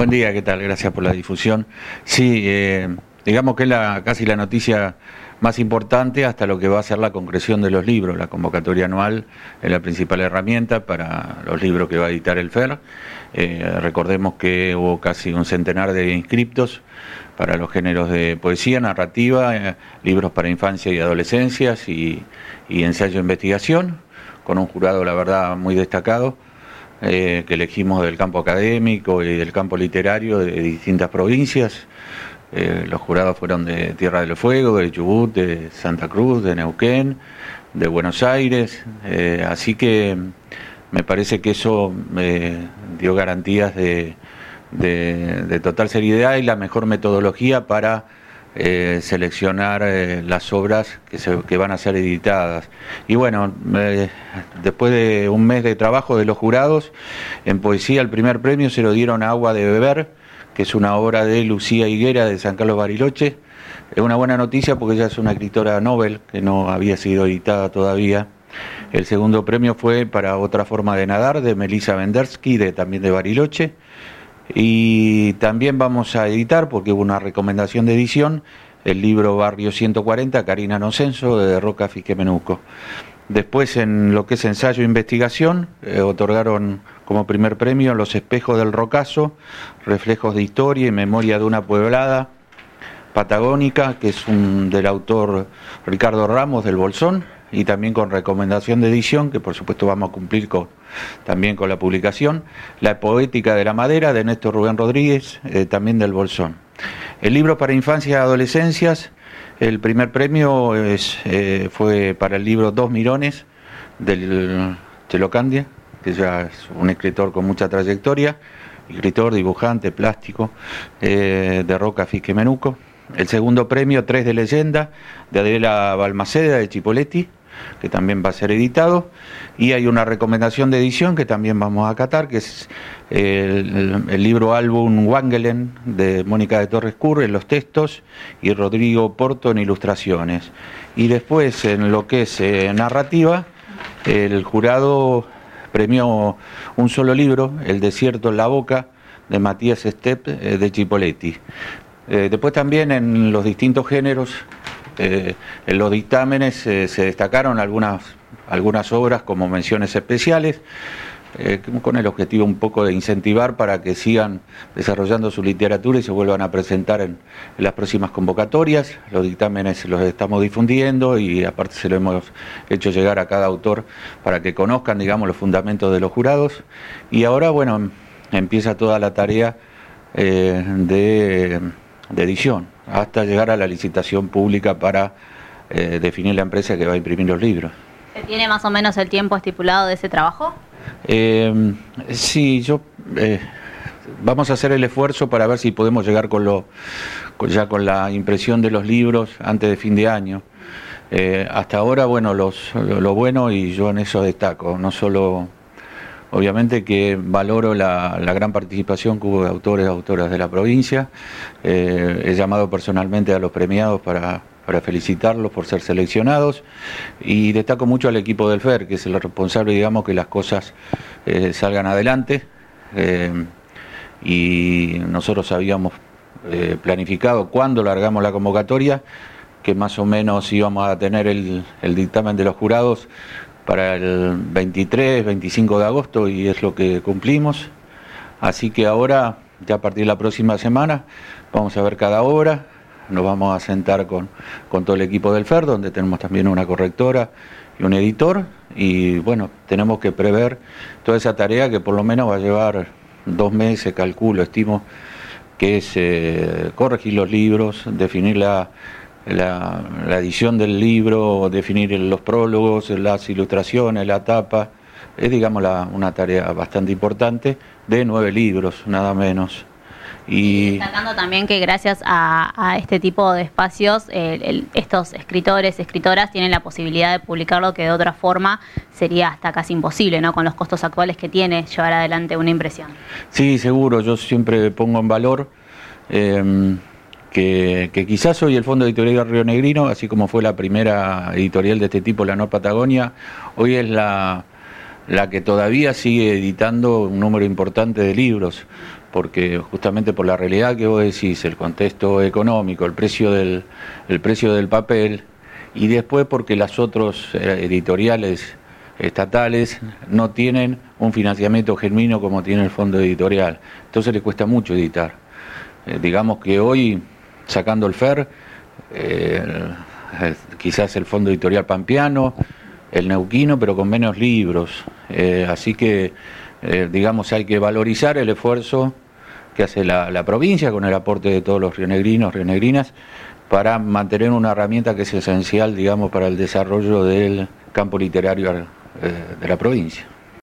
Buen día, ¿qué tal? Gracias por la difusión. Sí, eh, digamos que es la, casi la noticia más importante hasta lo que va a ser la concreción de los libros. La convocatoria anual es la principal herramienta para los libros que va a editar el FER. Eh, recordemos que hubo casi un centenar de inscriptos para los géneros de poesía, narrativa, eh, libros para infancia y adolescencias y, ensayo de investigación, con un jurado, la verdad, muy destacado. Eh, que elegimos del campo académico y del campo literario de distintas provincias. Eh, los jurados fueron de Tierra del Fuego, de Chubut, de Santa Cruz, de Neuquén, de Buenos Aires, eh, así que me parece que eso me dio garantías de, total seriedad y la mejor metodología para eh, seleccionar las obras que, que, van a ser editadas. Y bueno, después de un mes de trabajo de los jurados, en poesía el primer premio se lo dieron a Agua de Beber, que es una obra de Lucía Higuera de San Carlos Bariloche. Es una buena noticia porque ella es una escritora Nobel que no había sido editada todavía. El segundo premio fue para Otra forma de nadar de Melissa Vendersky, de, también de Bariloche. Y también vamos a editar, porque hubo una recomendación de edición, el libro Barrio 140, Karina Nocenso, de Roca Fiquemenuco. Después, en lo que es ensayo e investigación, eh, otorgaron como primer premio Los espejos del Rocazo, reflejos de historia y memoria de una pueblada patagónica, que es un, del autor Ricardo Ramos del Bolsón, y también con recomendación de edición, que por supuesto vamos a cumplir con, también con la publicación, La poética de la madera de Néstor Rubén Rodríguez, eh, también del Bolsón. El libro para infancia y adolescencias, el primer premio eh, fue para el libro Dos Mirones del Chelocandia, que ya es un escritor con mucha trayectoria, escritor, dibujante, plástico, eh, de Roca Fisquemenuco. El segundo premio, Tres de Leyenda, de Adela Balmaceda, de Chipoletti, que también va a ser editado. Y hay una recomendación de edición que también vamos a acatar, que es el, libro álbum Wangelen de Mónica de Torres Curre en los textos y Rodrigo Porto en ilustraciones. Y después, en lo que es eh, narrativa, el jurado premió un solo libro, El desierto en la boca, de Matías Stepp eh, de Chipoletti. Eh, después también en los distintos géneros eh, en los dictámenes eh, se destacaron algunas, algunas obras como menciones especiales, eh, con el objetivo un poco de incentivar para que sigan desarrollando su literatura y se vuelvan a presentar en, las próximas convocatorias. Los dictámenes los estamos difundiendo y aparte se lo hemos hecho llegar a cada autor para que conozcan, digamos, los fundamentos de los jurados. Y ahora, bueno, empieza toda la tarea de edición hasta llegar a la licitación pública para eh, definir la empresa que va a imprimir los libros. ¿Se tiene más o menos el tiempo estipulado de ese trabajo? Eh, sí, yo eh, vamos a hacer el esfuerzo para ver si podemos llegar con lo ya con la impresión de los libros antes de fin de año. hasta ahora, bueno, los, lo bueno y yo en eso destaco, no solo Obviamente que valoro la, gran participación que hubo de autores y autoras de la provincia. Eh, he llamado personalmente a los premiados para, felicitarlos por ser seleccionados y destaco mucho al equipo del FER, que es el responsable, digamos, que las cosas eh, salgan adelante. Eh, y nosotros habíamos planificado cuándo largamos la convocatoria, que más o menos íbamos a tener el dictamen de los jurados para el 23, 25 de agosto y es lo que cumplimos. Así que ahora, ya a partir de la próxima semana, vamos a ver cada obra, nos vamos a sentar con, con todo el equipo del FER, donde tenemos también una correctora y un editor, y bueno, tenemos que prever toda esa tarea que por lo menos va a llevar dos meses, calculo, estimo, que es eh, corregir los libros, definir la, la, edición del libro, definir los prólogos, las ilustraciones, la tapa. Es, digamos, una tarea bastante importante de nueve libros, nada menos. Y destacando también que gracias a, este tipo de espacios, estos escritores, escritoras tienen la posibilidad de publicarlo que de otra forma sería hasta casi imposible, ¿no? Con los costos actuales que tiene llevar adelante una impresión. Sí, seguro. Yo siempre pongo en valor eh, que, quizás hoy el Fondo Editorial Río Negrino, así como fue la primera editorial de este tipo, la No Patagonia, hoy es la, la que todavía sigue editando un número importante de libros. porque justamente por la realidad que vos decís, el contexto económico, el precio del, el precio del papel, y después porque las otras eh, editoriales estatales no tienen un financiamiento genuino como tiene el fondo editorial. Entonces les cuesta mucho editar. Eh, digamos que hoy, sacando el FER, eh, quizás el fondo editorial pampeano, el neuquino, pero con menos libros. así que, digamos, hay que valorizar el esfuerzo que hace la, provincia con el aporte de todos los rionegrinos, rionegrinas, para mantener una herramienta que es esencial, digamos, para el desarrollo del campo literario eh, de la provincia.